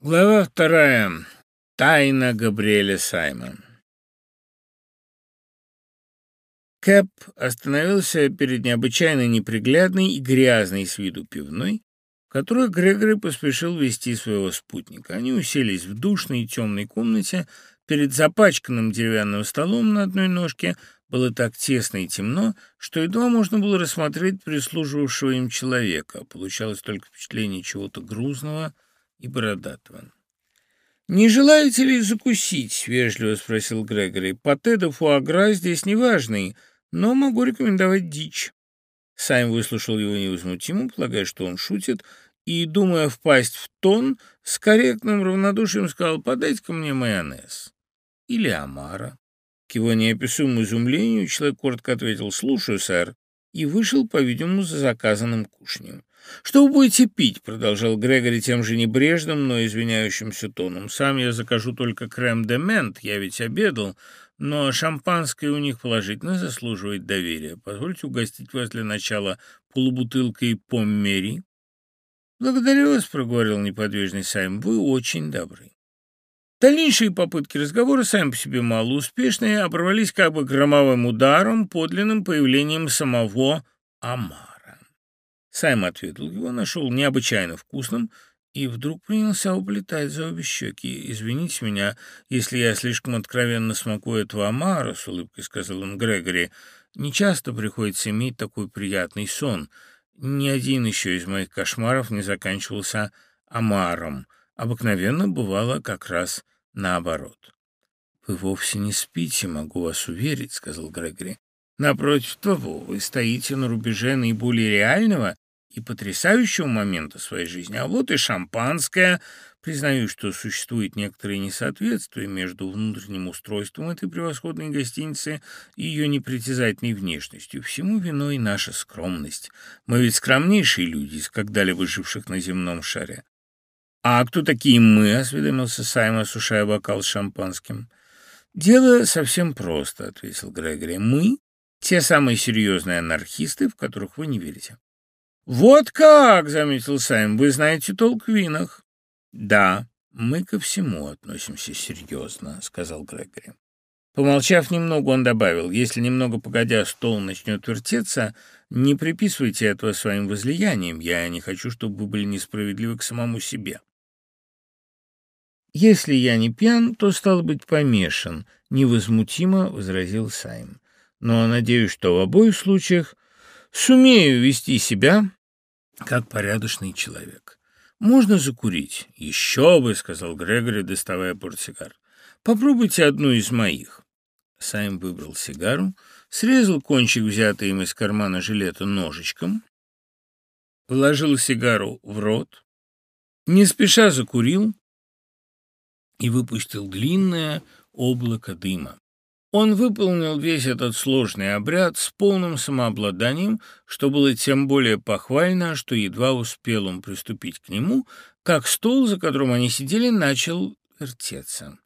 Глава вторая. Тайна Габриэля Саймон. Кэп остановился перед необычайно неприглядной и грязной с виду пивной, в которую Грегори поспешил вести своего спутника. Они уселись в душной и темной комнате перед запачканным деревянным столом на одной ножке. Было так тесно и темно, что едва можно было рассмотреть прислуживавшего им человека. Получалось только впечатление чего-то грузного — и бородатого. «Не желаете ли закусить?» — вежливо спросил Грегори. «Пате де фуагра здесь неважный, но могу рекомендовать дичь». Сайм выслушал его невозмутимо, полагая, что он шутит, и, думая впасть в тон, с корректным равнодушием сказал «подайте-ка мне майонез». Или омара. К его неописуемому изумлению человек коротко ответил «слушаю, сэр», и вышел, по-видимому, за заказанным кушнем. «Что вы будете пить?» — продолжал Грегори тем же небрежным, но извиняющимся тоном. «Сам я закажу только крем-де-мент, я ведь обедал, но шампанское у них положительно заслуживает доверия. Позвольте угостить вас для начала полубутылкой поммери». «Благодарю вас», — проговорил неподвижный Сайм, — «вы очень добры». Дальнейшие попытки разговора сами по себе малоуспешные оборвались как бы громовым ударом, подлинным появлением самого Ама. Сайм ответил его, нашел необычайно вкусным и вдруг принялся уплетать за обе щеки. «Извините меня, если я слишком откровенно смакую этого омара», — с улыбкой сказал он Грегори. «Не часто приходится иметь такой приятный сон. Ни один еще из моих кошмаров не заканчивался омаром. Обыкновенно бывало как раз наоборот». «Вы вовсе не спите, могу вас уверить», — сказал Грегори. «Напротив того, вы стоите на рубеже наиболее реального и потрясающего момента своей жизни, а вот и шампанское. Признаю, что существует некоторое несоответствие между внутренним устройством этой превосходной гостиницы и ее непритязательной внешностью. Всему виной наша скромность. Мы ведь скромнейшие люди из когда-либо живших на земном шаре. «А кто такие мы?» — осведомился Сайм, осушая бокал с шампанским. «Дело совсем просто», — ответил Грегори. «Мы — те самые серьезные анархисты, в которых вы не верите. «Вот как!» — заметил Сайм. «Вы знаете толк в винах?» «Да, мы ко всему относимся серьезно», — сказал Грегори. Помолчав немного, он добавил, «Если немного погодя стол начнет вертеться, не приписывайте этого своим возлияниям. Я не хочу, чтобы вы были несправедливы к самому себе». «Если я не пьян, то, стал быть, помешан», — невозмутимо возразил Сайм. «Но надеюсь, что в обоих случаях сумею вести себя как порядочный человек. «Можно закурить?» «Еще бы», — сказал Грегори, доставая портсигар. «Попробуйте одну из моих». Сайм выбрал сигару, срезал кончик, взятый им из кармана жилета, ножичком, положил сигару в рот, не спеша закурил и выпустил длинное облако дыма. Он выполнил весь этот сложный обряд с полным самообладанием, что было тем более похвально, что едва успел он приступить к нему, как стол, за которым они сидели, начал вертеться.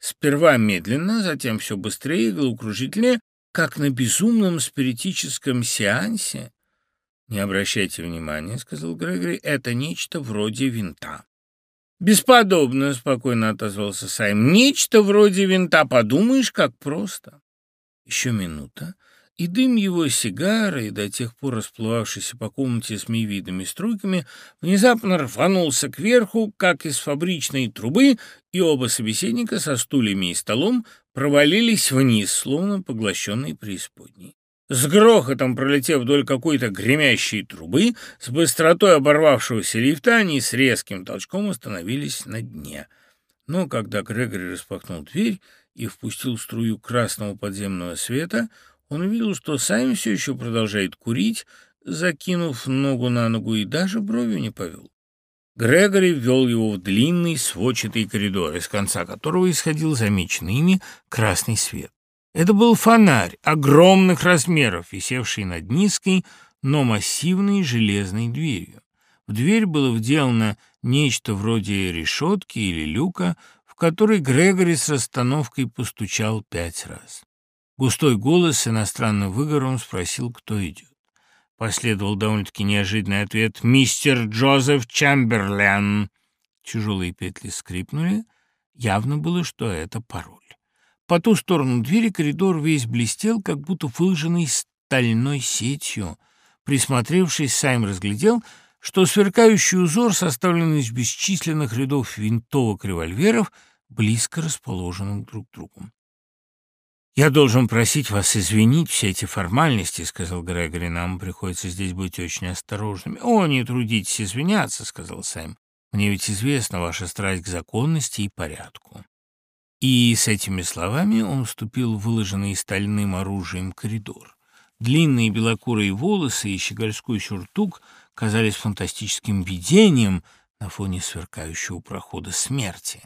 Сперва медленно, затем все быстрее и головокружительнее, как на безумном спиритическом сеансе. «Не обращайте внимания», — сказал Грегори, — «это нечто вроде винта». «Бесподобно», — спокойно отозвался Сайм. «Нечто вроде винта. Подумаешь, как просто». Еще минута, и дым его сигары, до тех пор расплывавшийся по комнате с миевидными струйками, внезапно рванулся кверху, как из фабричной трубы, и оба собеседника со стульями и столом провалились вниз, словно поглощенные преисподней. С грохотом пролетев вдоль какой-то гремящей трубы, с быстротой оборвавшегося лифта, они с резким толчком остановились на дне. Но когда Грегори распахнул дверь и впустил струю красного подземного света, он увидел, что Сайм все еще продолжает курить, закинув ногу на ногу и даже бровью не повел. Грегори ввел его в длинный сводчатый коридор, из конца которого исходил замеченный ими красный свет. Это был фонарь огромных размеров, висевший над низкой, но массивной железной дверью. В дверь было вделано нечто вроде решетки или люка, в который Грегори с расстановкой постучал пять раз. Густой голос с иностранным выговором спросил, кто идет. Последовал довольно-таки неожиданный ответ «Мистер Джозеф Чамберлен». Тяжелые петли скрипнули. Явно было, что это пароль. По ту сторону двери коридор весь блестел, как будто выжженный стальной сетью. Присмотревшись, Сайм разглядел, что сверкающий узор составлен из бесчисленных рядов винтовок револьверов, близко расположенных друг к другу. «Я должен просить вас извинить все эти формальности», — сказал Грегори. «Нам приходится здесь быть очень осторожными». «О, не трудитесь извиняться», — сказал Сайм. «Мне ведь известна ваша страсть к законности и порядку». И с этими словами он вступил в выложенный стальным оружием коридор. Длинные белокурые волосы и щегольской сюртук казались фантастическим видением на фоне сверкающего прохода смерти.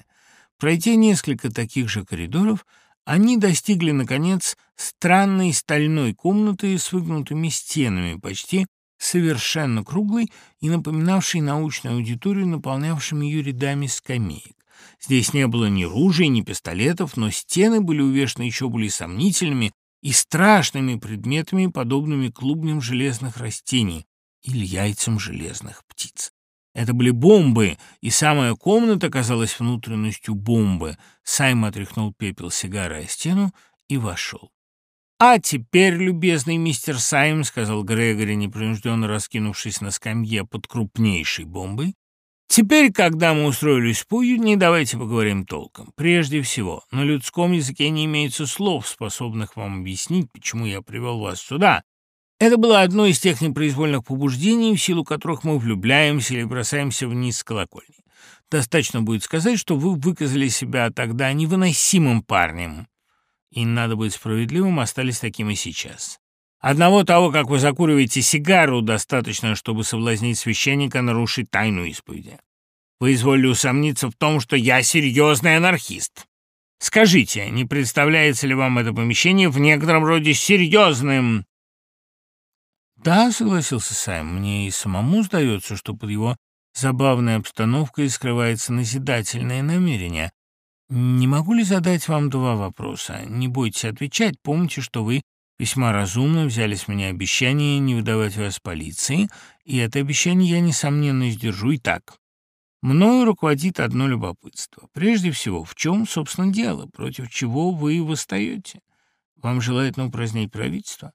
Пройдя несколько таких же коридоров, они достигли, наконец, странной стальной комнаты с выгнутыми стенами, почти совершенно круглой и напоминавшей научную аудиторию, наполнявшими ее рядами скамеек. Здесь не было ни ружей, ни пистолетов, но стены были увешаны еще более сомнительными и страшными предметами, подобными клубням железных растений или яйцам железных птиц. Это были бомбы, и самая комната казалась внутренностью бомбы. Сайм отряхнул пепел сигары о стену и вошел. «А теперь, любезный мистер Сайм», — сказал Грегори, непринужденно раскинувшись на скамье под крупнейшей бомбой, «теперь, когда мы устроились не давайте поговорим толком. Прежде всего, на людском языке не имеется слов, способных вам объяснить, почему я привел вас сюда, это было одно из тех непроизвольных побуждений, в силу которых мы влюбляемся или бросаемся вниз с колокольни. Достаточно будет сказать, что вы выказали себя тогда невыносимым парнем, и, надо быть справедливым, остались таким и сейчас. Одного того, как вы закуриваете сигару, достаточно, чтобы соблазнить священника нарушить тайну исповеди. Вы изволили усомниться в том, что я серьезный анархист. Скажите, не представляется ли вам это помещение в некотором роде серьезным «Да», — согласился Сайм, — «мне и самому сдается, что под его забавной обстановкой скрывается назидательное намерение. Не могу ли задать вам два вопроса? Не бойтесь отвечать, помните, что вы весьма разумно взяли с меня обещание не выдавать вас полиции, и это обещание я, несомненно, сдержу и так. Мною руководит одно любопытство. Прежде всего, в чем, собственно, дело, против чего вы восстаете? Вам желательно упразднить правительство?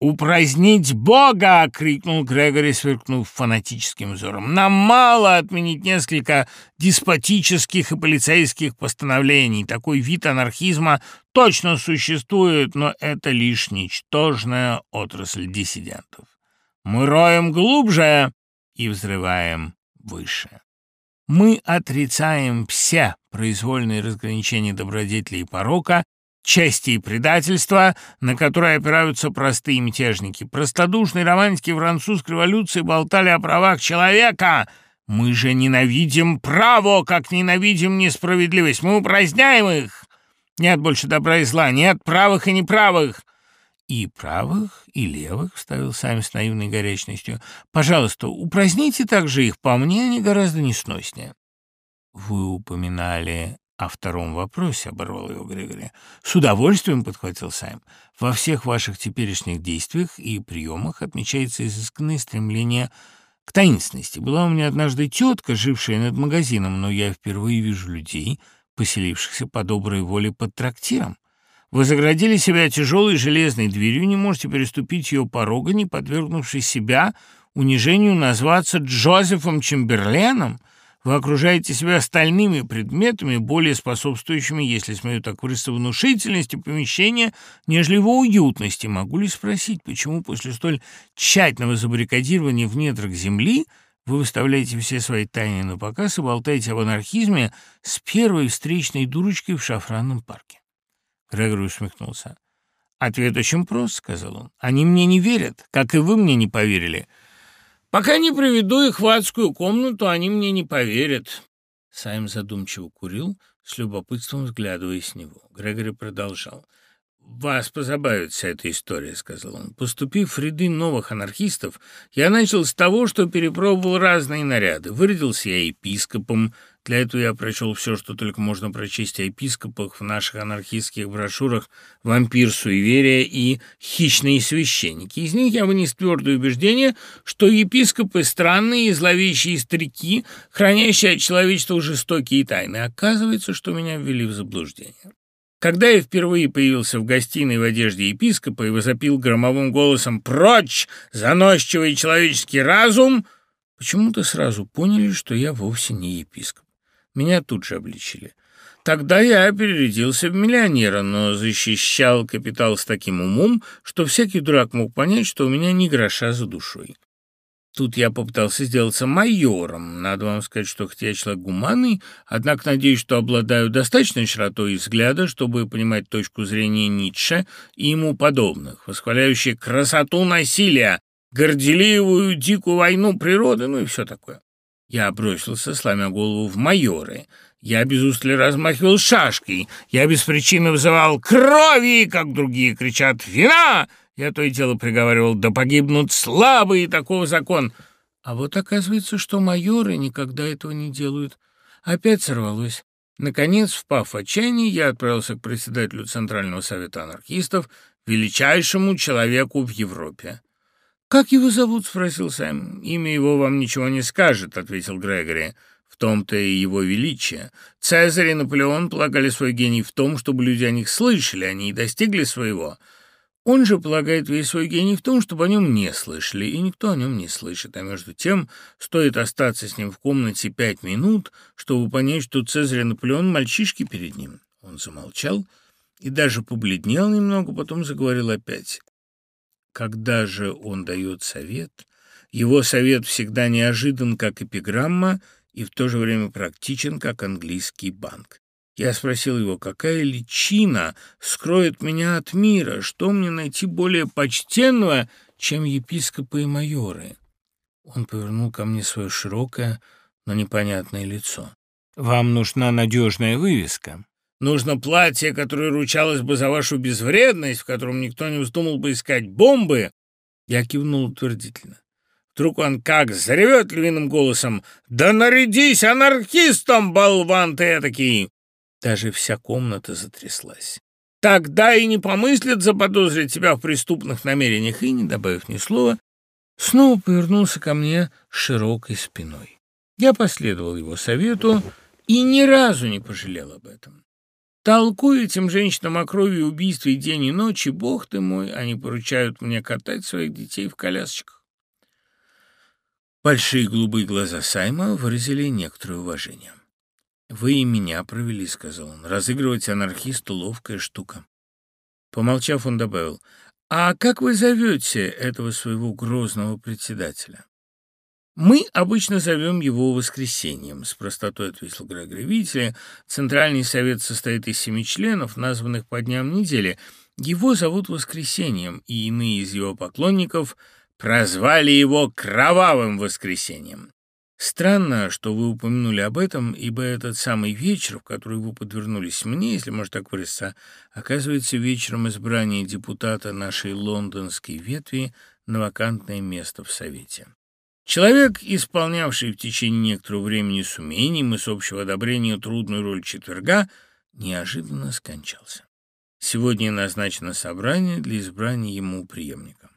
«Упразднить Бога!» — крикнул Грегори, сверкнув фанатическим взором. «Нам мало отменить несколько деспотических и полицейских постановлений. Такой вид анархизма точно существует, но это лишь ничтожная отрасль диссидентов. Мы роем глубже и взрываем выше. Мы отрицаем все произвольные разграничения добродетели и порока чести и предательства, на которые опираются простые мятежники. Простодушные романтики французской революции болтали о правах человека. Мы же ненавидим право, как ненавидим несправедливость. Мы упраздняем их. Нет больше добра и зла, нет правых и неправых. И правых, и левых, — вставил сами с наивной горячностью. Пожалуйста, упраздните также их, по мне они гораздо несноснее. Вы упоминали о втором вопросе, — оборвал его Грегори. — С удовольствием, — подхватил Сайм. — Во всех ваших теперешних действиях и приемах отмечается изысканное стремление к таинственности. Была у меня однажды тетка, жившая над магазином, но я впервые вижу людей, поселившихся по доброй воле под трактиром. Вы заградили себя тяжелой железной дверью, не можете переступить ее порога, не подвергнувшись себя унижению назваться Джозефом Чемберленом — вы окружаете себя остальными предметами, более способствующими, если смею так выразиться, внушительности помещения, нежели его уютности. Могу ли спросить, почему после столь тщательного забаррикадирования в недрах земли вы выставляете все свои тайны на показ и болтаете об анархизме с первой встречной дурочкой в шафранном парке? Грегор усмехнулся. «Ответ очень прост», — сказал он. «Они мне не верят, как и вы мне не поверили». Пока не приведу их в адскую комнату, они мне не поверят. Сайм задумчиво курил, с любопытством взглядывая с него. Грегори продолжал. Вас позабавит вся эта история», — сказал он. «Поступив в ряды новых анархистов, я начал с того, что перепробовал разные наряды. Вырядился я епископом, для этого я прочел все, что только можно прочесть о епископах в наших анархистских брошюрах «Вампир суеверия» и «Хищные священники». Из них я вынес твердое убеждение, что епископы – странные и зловещие старики, хранящие от человечества жестокие тайны. Оказывается, что меня ввели в заблуждение. Когда я впервые появился в гостиной в одежде епископа и возопил громовым голосом «Прочь! Заносчивый человеческий разум!», почему-то сразу поняли, что я вовсе не епископ. Меня тут же обличили. Тогда я перерядился в миллионера, но защищал капитал с таким умом, что всякий дурак мог понять, что у меня ни гроша за душой. Тут я попытался сделаться майором. Надо вам сказать, что хотя я человек гуманный, однако надеюсь, что обладаю достаточной широтой взгляда, чтобы понимать точку зрения Ницше и ему подобных, восхваляющих красоту насилия, горделивую дикую войну природы, ну и все такое. Я бросился, сломя голову, в майоры. Я без устали размахивал шашкой. Я без причины вызывал крови, как другие кричат «Вина!» Я то и дело приговаривал «Да погибнут слабые, такого закон!» А вот оказывается, что майоры никогда этого не делают. Опять сорвалось. Наконец, впав в отчаяние, я отправился к председателю Центрального совета анархистов, величайшему человеку в Европе. «Как его зовут?» — спросил Сэм. «Имя его вам ничего не скажет», — ответил Грегори. «В том-то и его величие. Цезарь и Наполеон полагали свой гений в том, чтобы люди о них слышали, они и достигли своего. Он же полагает весь свой гений в том, чтобы о нем не слышали, и никто о нем не слышит. А между тем, стоит остаться с ним в комнате пять минут, чтобы понять, что Цезарь и Наполеон — мальчишки перед ним». Он замолчал и даже побледнел немного, потом заговорил опять. Когда же он дает совет, его совет всегда неожидан, как эпиграмма, и в то же время практичен, как английский банк. Я спросил его, какая личина скроет меня от мира, что мне найти более почтенного, чем епископы и майоры. Он повернул ко мне свое широкое, но непонятное лицо. «Вам нужна надежная вывеска. Нужно платье, которое ручалось бы за вашу безвредность, в котором никто не вздумал бы искать бомбы. Я кивнул утвердительно. Вдруг он как заревет львиным голосом «Да нарядись анархистом, болван ты этакий!» Даже вся комната затряслась. Тогда и не помыслят заподозрить тебя в преступных намерениях, и, не добавив ни слова, снова повернулся ко мне широкой спиной. Я последовал его совету и ни разу не пожалел об этом. Толкую этим женщинам о крови и убийстве день и ночь, и, бог ты мой, они поручают мне катать своих детей в колясочках. Большие голубые глаза Сайма выразили некоторое уважение. «Вы и меня провели», — сказал он. «Разыгрывать анархиста — ловкая штука». Помолчав, он добавил, «А как вы зовете этого своего грозного председателя?» «Мы обычно зовем его воскресеньем», — с простотой ответил Грегори. «Видите Центральный совет состоит из семи членов, названных по дням недели. Его зовут воскресеньем, и иные из его поклонников прозвали его Кровавым воскресеньем. Странно, что вы упомянули об этом, ибо этот самый вечер, в который вы подвернулись мне, если можно так выразиться, оказывается вечером избрания депутата нашей лондонской ветви на вакантное место в Совете. Человек, исполнявший в течение некоторого времени с умением и с общего одобрения трудную роль четверга, неожиданно скончался. Сегодня назначено собрание для избрания ему преемника.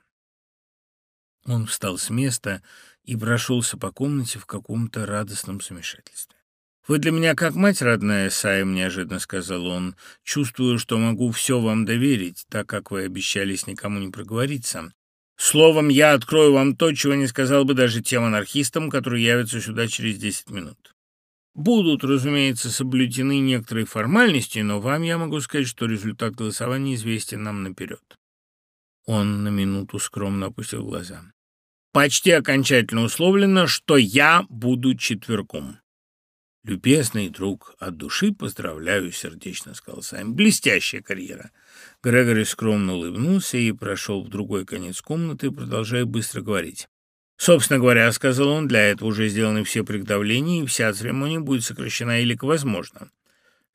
Он встал с места и прошелся по комнате в каком-то радостном замешательстве. «Вы для меня как мать родная, Сайм», — неожиданно сказал он. «Чувствую, что могу все вам доверить, так как вы обещались никому не проговориться. Словом, я открою вам то, чего не сказал бы даже тем анархистам, которые явятся сюда через десять минут. Будут, разумеется, соблюдены некоторые формальности, но вам я могу сказать, что результат голосования известен нам наперед. Он на минуту скромно опустил глаза. Почти окончательно условлено, что я буду четверком. «Любезный друг, от души поздравляю сердечно», — сказал Сайм. «Блестящая карьера». Грегори скромно улыбнулся и прошел в другой конец комнаты, продолжая быстро говорить. «Собственно говоря, — сказал он, — для этого уже сделаны все приготовления, и вся церемония будет сокращена или возможно».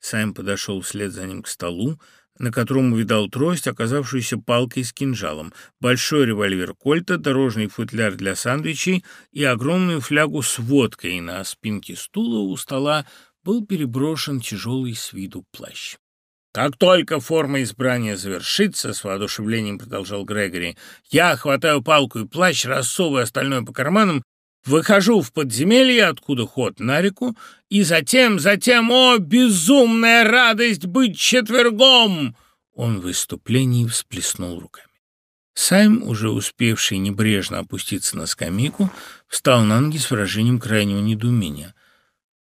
Сайм подошел вслед за ним к столу, на котором увидал трость, оказавшуюся палкой с кинжалом, большой револьвер Кольта, дорожный футляр для сандвичей и огромную флягу с водкой на спинке стула у стола был переброшен тяжелый с виду плащ. «Как только форма избрания завершится, — с воодушевлением продолжал Грегори, — я хватаю палку и плащ, рассовываю остальное по карманам, выхожу в подземелье, откуда ход на реку, и затем, затем, о, безумная радость быть четвергом!» Он в выступлении всплеснул руками. Сайм, уже успевший небрежно опуститься на скамейку, встал на ноги с выражением крайнего недоумения.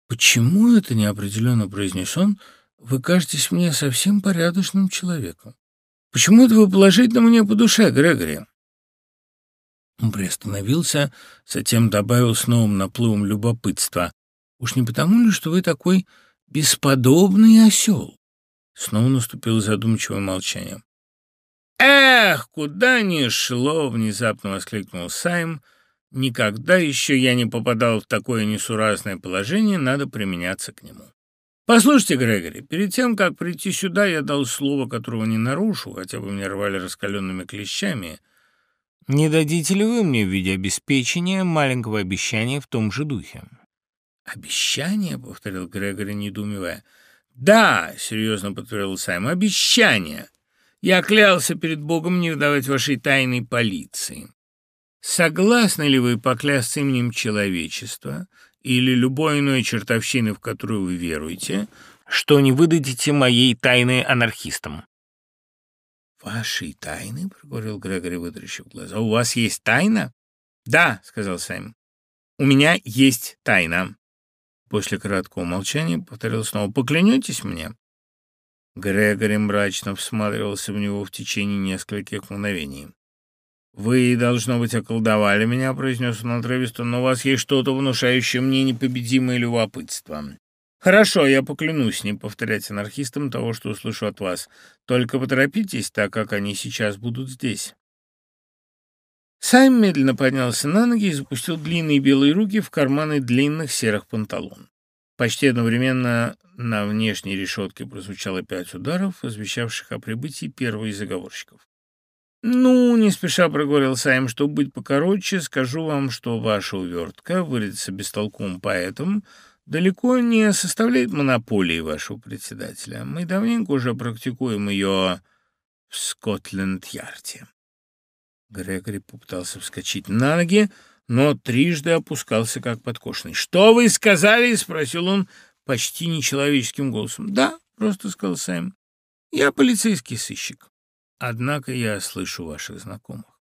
«Почему это неопределенно?» — произнес он — вы кажетесь мне совсем порядочным человеком. Почему это вы положительно мне по душе, Грегори?» Он приостановился, затем добавил с новым наплывом любопытства. «Уж не потому ли, что вы такой бесподобный осел?» Снова наступило задумчивое молчание. «Эх, куда ни шло!» — внезапно воскликнул Сайм. «Никогда еще я не попадал в такое несуразное положение, надо применяться к нему». «Послушайте, Грегори, перед тем, как прийти сюда, я дал слово, которого не нарушу, хотя бы мне рвали раскаленными клещами. Не дадите ли вы мне в виде обеспечения маленького обещания в том же духе?» «Обещание?» — повторил Грегори, недоумевая. «Да», — серьезно подтвердил Сайм, — «обещание. Я клялся перед Богом не выдавать вашей тайной полиции. Согласны ли вы поклясться именем человечества или любой иной чертовщины, в которую вы веруете, что не выдадите моей тайны анархистам». «Вашей тайны?» — проговорил Грегори, вытрящив глаза. «У вас есть тайна?» «Да», — сказал Сэм. «У меня есть тайна». После краткого молчания повторил снова. «Поклянетесь мне?» Грегори мрачно всматривался в него в течение нескольких мгновений. «Вы, должно быть, околдовали меня», — произнес он отрывисто, «но у вас есть что-то, внушающее мне непобедимое любопытство». «Хорошо, я поклянусь не повторять анархистам того, что услышу от вас. Только поторопитесь, так как они сейчас будут здесь». Сайм медленно поднялся на ноги и запустил длинные белые руки в карманы длинных серых панталон. Почти одновременно на внешней решетке прозвучало пять ударов, извещавших о прибытии первого из заговорщиков. «Ну, не спеша проговорил Сайм, чтобы быть покороче, скажу вам, что ваша увертка, выразиться бестолковым поэтом, далеко не составляет монополии вашего председателя. Мы давненько уже практикуем ее в Скотленд-Ярде». Грегори попытался вскочить на ноги, но трижды опускался, как подкошенный. «Что вы сказали?» — спросил он почти нечеловеческим голосом. «Да», — просто сказал Сайм. «Я полицейский сыщик». Однако я слышу ваших знакомых.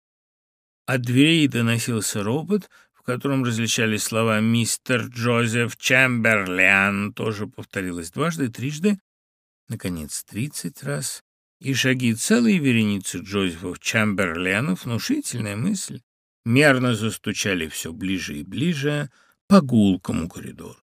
От дверей доносился робот, в котором различались слова «Мистер Джозеф Чемберлен», тоже повторилось дважды, трижды, наконец, тридцать раз, и шаги целой вереницы Джозефов Чемберленов, внушительная мысль, мерно застучали все ближе и ближе по гулкому коридору.